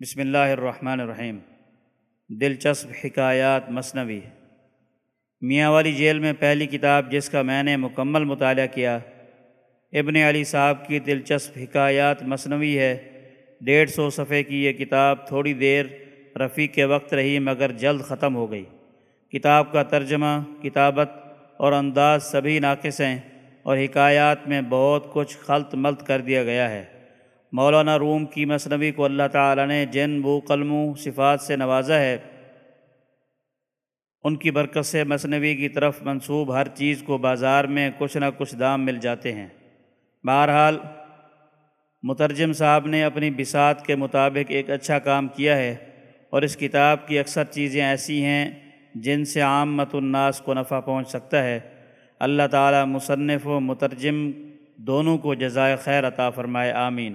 بسم اللہ الرحمن الرحیم۔ دلچسپ حکایات مصنوی میاں والی جیل میں پہلی کتاب جس کا میں نے مکمل مطالعہ کیا، ابن علی صاحب کی دلچسپ حکایات مصنوی ہے۔ ڈیڑھ سو صفحے کی یہ کتاب تھوڑی دیر رفیق کے وقت رہی مگر جلد ختم ہو گئی۔ کتاب کا ترجمہ، کتابت اور انداز سبھی ناقص ہیں اور حکایات میں بہت کچھ خلط ملط کر دیا گیا ہے۔ مولانا روم کی مصنوی کو اللہ تعالیٰ نے جن بو قلموں صفات سے نوازا ہے، ان کی برکت سے مصنوی کی طرف منسوب ہر چیز کو بازار میں کچھ نہ کچھ دام مل جاتے ہیں۔ بہرحال، مترجم صاحب نے اپنی بساط کے مطابق ایک اچھا کام کیا ہے اور اس کتاب کی اکثر چیزیں ایسی ہیں جن سے عامت الناس کو نفع پہنچ سکتا ہے۔ اللہ تعالیٰ مصنف و مترجم دونوں کو جزائے خیر عطا فرمائے، آمین۔